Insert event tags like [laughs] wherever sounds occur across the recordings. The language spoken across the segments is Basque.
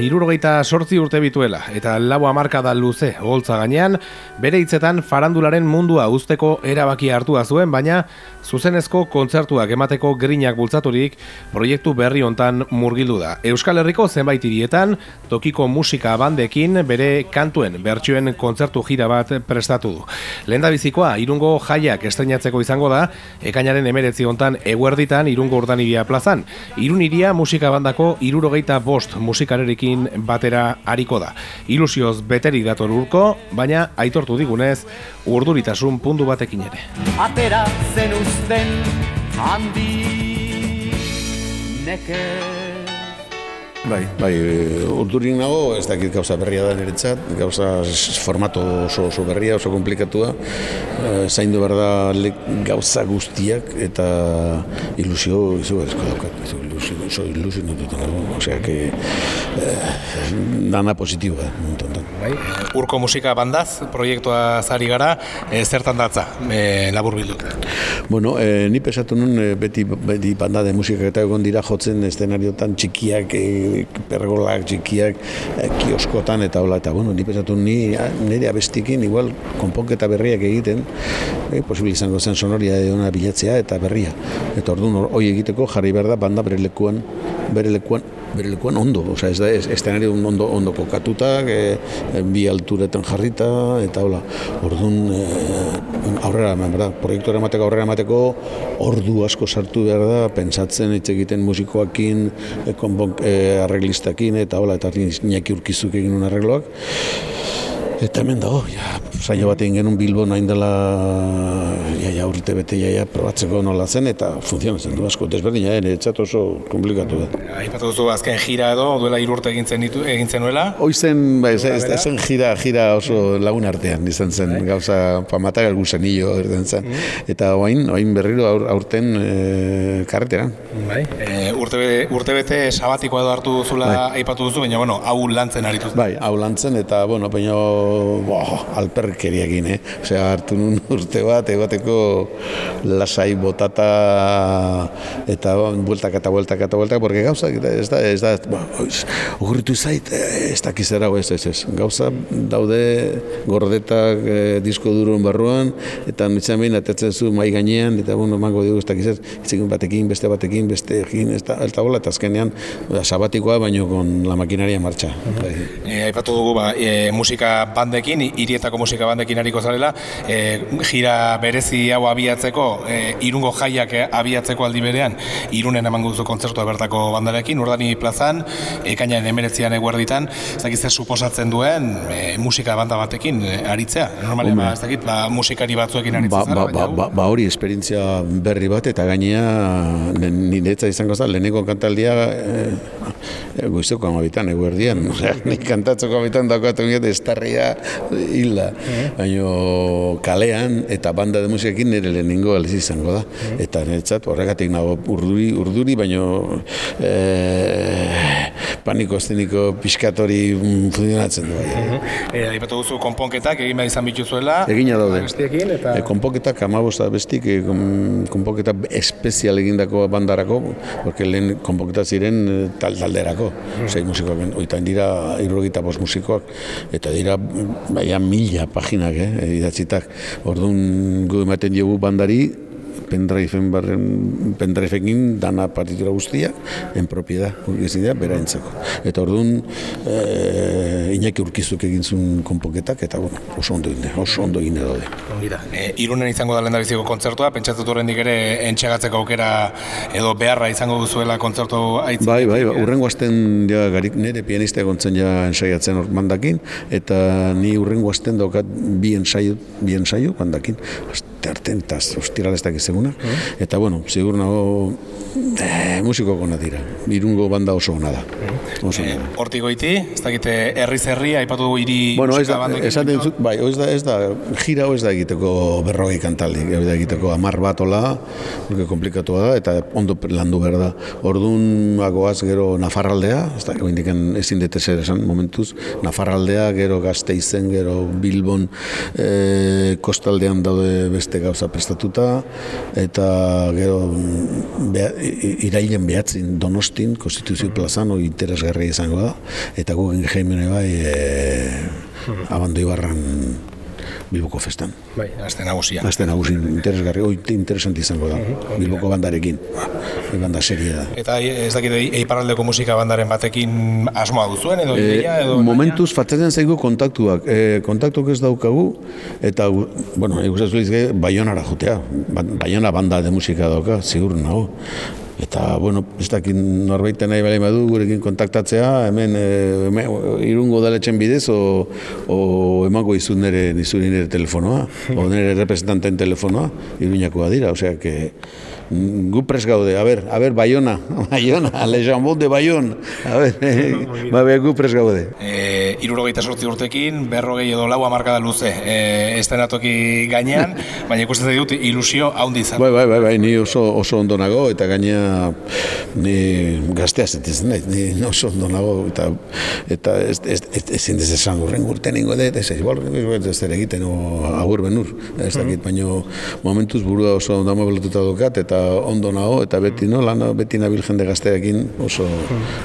irurogeita sortzi urte bituela, eta lau da luze, holtza gainean, bere hitzetan farandularen mundua usteko erabaki hartua zuen, baina zuzenezko kontzertuak emateko grinak bultzaturik proiektu berri hontan murgildu da. Euskal Herriko zenbait hirietan tokiko musika bandekin bere kantuen bertsioen kontzertu gira bat prestatu du. Lenda bizikoa irungo jaiak estrenatzeko izango da, ekainaren emeretzi hontan eguerditan irungo urdanibia plazan. Irun iria musika bandako irurogeita bost musikarerekin batera hariko da. Ilusioz beterik dator urko, baina aitortu digunez, urduritasun puntu batekin ere. Atera zen uzten handi neke Bai, bai, urdurik nago, ez dakit gauza berria da niretzat, gauza formato oso, oso berria, oso komplikatua, e, zaindu behar da gauza guztiak eta ilusio, izu daukat, ilusio, oso ilusio dut, osea, que eh, dana positiua, Bai, urko musika bandaz, proiektua zari gara, e, zertan datza, e, labur bildut. Bueno, e, ni pesatu nun, beti, beti banda de musika eta egon dira jotzen eszenariotan txikiak, e, pergolak txikiak, e, kioskotan eta hola, eta bueno, ni pesatu ni, nire abestikin, igual, konponketa berriak egiten, e, posibil izango zen sonoria edo bilatzea eta berria. Eta orduan, hori egiteko jarri behar da banda bere lekuan, bere lekuan bere lekuan ondo, oza, ez da, ez, eszenario ondo, ondo kokatuta, e, bi alturetan jarrita, eta hola, orduan, e, aurrera, berda, proiektu emateko aurrera emateko, ordu asko sartu behar da, pentsatzen hitz egiten musikoakin, e, konbon, e, arreglistakin, eta hola, eta inaki urkizuk egin arregloak, Eta hemen dago, ja, saio bat egin genuen Bilbo nahin dela ja, ja, urte bete ja, ja, probatzeko nola zen eta funtzionatzen du asko, desberdin ja, ere, txat oso komplikatu da. Aipatu duzu azken jira edo, duela irurte egintzen ditu, egintzen nuela? Hoizen, ba, ez, ez, zen jira, jira oso lagun artean izan zen, bai. gauza pamatak algun zenillo erden zen. Mm. Eta oain, oain berriro aur, aurten e, karreteran. Bai. E, urte, urte bete sabatikoa edo hartu duzula bai. aipatu duzu, baina bueno, hau lantzen aritu. Bai, hau lantzen eta, bueno, baina bo, alperkeriakin, eh? Osea, hartu nun [laughs] urte bat, egoteko lasai botata eta bueltak eta bueltak eta bueltak, porque gauza, ez da, ez da, ba, ogurritu zait, eh, ez da kizera, ez, ez, ez, gauza daude gordetak eh, disko durun barruan, eta nitzen behin atetzen zu mai gainean, eta bueno, mango dugu, ez da kizer, batekin, beste batekin, beste egin, ez da, eta bola, eta azkenean, sabatikoa, baino con la maquinaria marcha. E, aipatu dugu, ba, e, musika bandekin, hirietako musika bandekin hariko zarela, e, jira berezi hau abiatzeko, e, irungo jaiak abiatzeko aldi berean, irunen eman guzu kontzertua bertako bandarekin, urdani plazan, ekainaren emeretzian eguerditan, ez dakit zer suposatzen duen e, musika banda batekin aritzea, normalen, ba, ez dakit, ba, musikari batzuekin aritzea ba, ba, ba, ba, hori esperientzia berri bat, eta gainea, niretza izango zan, leheneko kantaldia, e, goizeko amabitan, eguerdian, [laughs] nik kantatzeko amabitan daukatu estarria hilda, baina kalean eta banda de musikekin nire lehenengo aliz izango da. Eta niretzat horregatik nago urduri, urduri baina e, paniko esteniko piskatori funtzionatzen du. Bai. E, Aipatu duzu konponketak egin behar izan bituzuela. Egina daude. Eta... E, konponketak amabosta bestik, e, konponketa espezial egindako bandarako, porque lehen konponketa ziren tal talderako, mm. sei musikoak, oitan dira irrogita bost musikoak, eta dira baina mila paginak, eh, idatzitak. Orduan gu ematen dugu bandari, pendriven barren pendrivekin dana partitura guztia en propiedad guztia bera entzako. Eta orduan e, Iñaki Urkizuk egin zuen konpoketak eta bueno, oso ondo egin, oso ondo egin daude. E, irunen izango da lendabiziko kontzertua, pentsatut horrendik ere entxegatzeko aukera edo beharra izango duzuela kontzertu aitzin. Bai, bai, bai, urrengo azten ja, garik nire pianista egontzen ja ensaiatzen mandakin, eta ni urrengo azten daukat bi ensaio, bi ensaio mandakin arte eta ostiralestak izeguna. Mm. Eta, bueno, zigur nago e, musiko gona dira. Irungo banda oso gona da. Oso e, Hortik goiti, ez dakite herri zerri, aipatu dugu hiri bueno, musika banda esaten zut, bai, ez da, ez da, gira ez da egiteko berrogei kantaldi, ez da egiteko amar bat ola, porque komplikatu da, eta ondo landu behar da. Orduan, agoaz gero Nafarraldea, ez da, indiken ezin dute zer esan momentuz, Nafarraldea, gero Gazteizen, gero Bilbon, e, kostaldean daude beste gauza prestatuta, eta gero mm, beha, irailen behatzin donostin, konstituzio plazan, hori interesgarria izango da, eta gugen jaimene bai, e, abandu ibarran Bilboko festan. Bai, aste nagusia. Aste nagusi interesgarri, oi interesanti izango da. Bilboko bandarekin. Bai, banda serie da. Eta ez dakit eiparraldeko musika bandaren batekin asmoa duzuen edo ideia edo momentuz fatzatzen zaigu kontaktuak. E, kontaktuak ez daukagu eta bueno, ikusten zuiz Baionara jotea. Baiona banda de musika dauka, ziur nago. Eta, bueno, ez dakit norbaiten nahi bale badu gurekin kontaktatzea, hemen, e, irungo daletxen bidez, o, o emango izun nire, nizuri nire telefonoa, o nire representanten telefonoa, iruñakoa dira, osea, que gu pres gaude, a ber, a ber, Bayona, [laughs] Bayona, Le Jambon de Bayon, a ber, [laughs] ba, gu pres gaude. E, irurogeita sortzi urtekin, berrogei edo lau amarkada luze, e, estenatoki gainean, [laughs] baina ikusten dut ilusio haundi izan. Bai, bai, bai, bai, ni oso, oso ondo nago, eta gainea ni gaztea zentzen nahi, ni oso ondo nago, eta, eta ez, ez, ez, ez, ez esan urren urten ingo dut, ez ez, ez, ez zer egiten, o, agur benur, ez dakit, baina momentuz burua oso ondo dukat, eta ondo nago eta beti no lan beti nabil jende gazteekin oso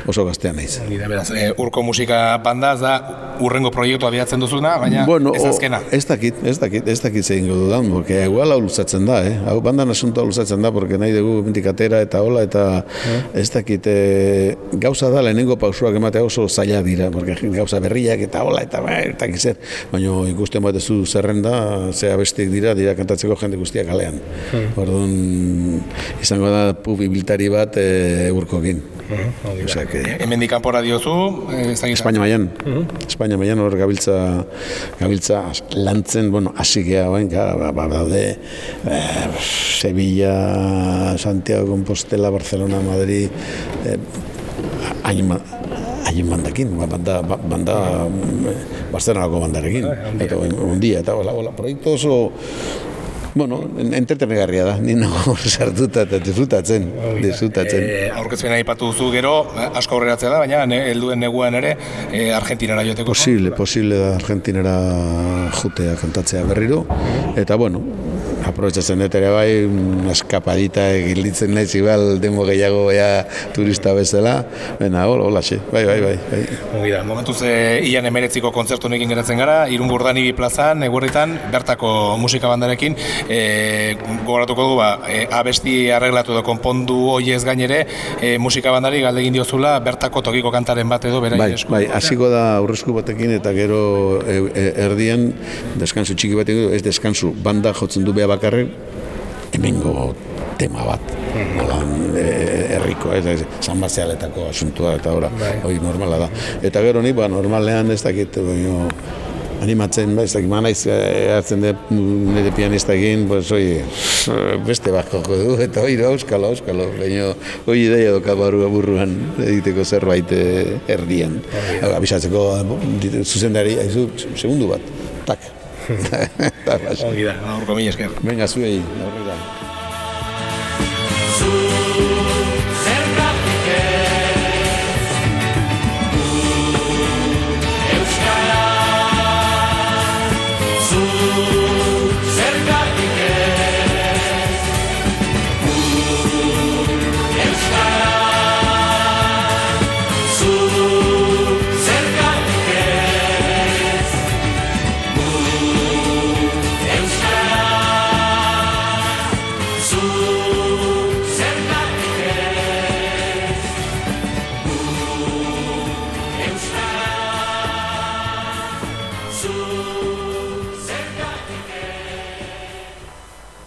oso gaztea naiz. beraz, e, urko musika banda da urrengo proiektu abiatzen duzuna, baina bueno, ez azkena. ez dakit, ez dakit, ez dakit zein godu porque igual hau luzatzen da, eh? Hau bandan asunto hau luzatzen da, porque nahi dugu mentik atera eta hola, eta ez dakit e, gauza da, lehenengo pausuak ematea oso zaila dira, porque gauza berriak eta hola, eta ba, eta gizer, baina ikusten bat ez du zerrenda, zea bestik dira, dira kantatzeko jende guztiak kalean. Hmm. Orduan, izango da pubibilitari bat e, urkokin. Uh -huh, que... Hemen dikanpora diozu, ez da Espainia maian. Uh Espainia maian hor gabiltza, gabiltza lantzen, bueno, hasi geha bain, ba, ba, daude eh, Sevilla, Santiago, Compostela, Barcelona, Madrid, eh, hain, hain bandakin, ba, banda, ba, banda, Barcelonako bandarekin. Eta, ondia, eta, hola, hola, proiektu oso, Bueno, entretenegarria da, ni nago sartuta eta disfrutatzen, disfrutatzen. E, Aurkezpen aipatu duzu gero, eh, asko aurreratzea da, baina ne, helduen neguan ere e, Argentinara joteko. Posible, posible da Argentinara jutea kantatzea berriro, eta bueno, aprobetsatzen dut ere bai, eskapadita egilitzen nahi zibal, demo gehiago ea turista bezala, baina hola, hola, xe, bai, bai, bai. bai. Mira, momentuz e, ian emeretziko kontzertu nekin geratzen gara, irun burdani bi plazan, egurritan, bertako musika bandarekin, e, gogoratuko du, ba, e, abesti arreglatu da konpondu hoi ez gainere, e, musika bandari galdegin diozula, bertako tokiko kantaren bat edo, bera bai, bai, hasiko da aurrezku batekin eta gero e, e, erdian, deskansu txiki batekin, ez deskansu, banda jotzen du beha bakarren hemengo tema bat. Mm herriko, ez, ez, San Marcialetako asuntua eta ora, bai. hori normala da. Eta gero ni, ba, normalean ez dakit, baino, animatzen, ba, ez dakit, manaiz eh, hartzen dut nire pianista pues, oi, beste bako du, eta hori, auskalo, auskalo, baina hori ideia doka barua burruan egiteko zerbait eh, erdian. Abisatzeko, zuzendari, haizu, segundu bat, tak. Ongi da, aurko mi esker. Venga, zuei, aurrera.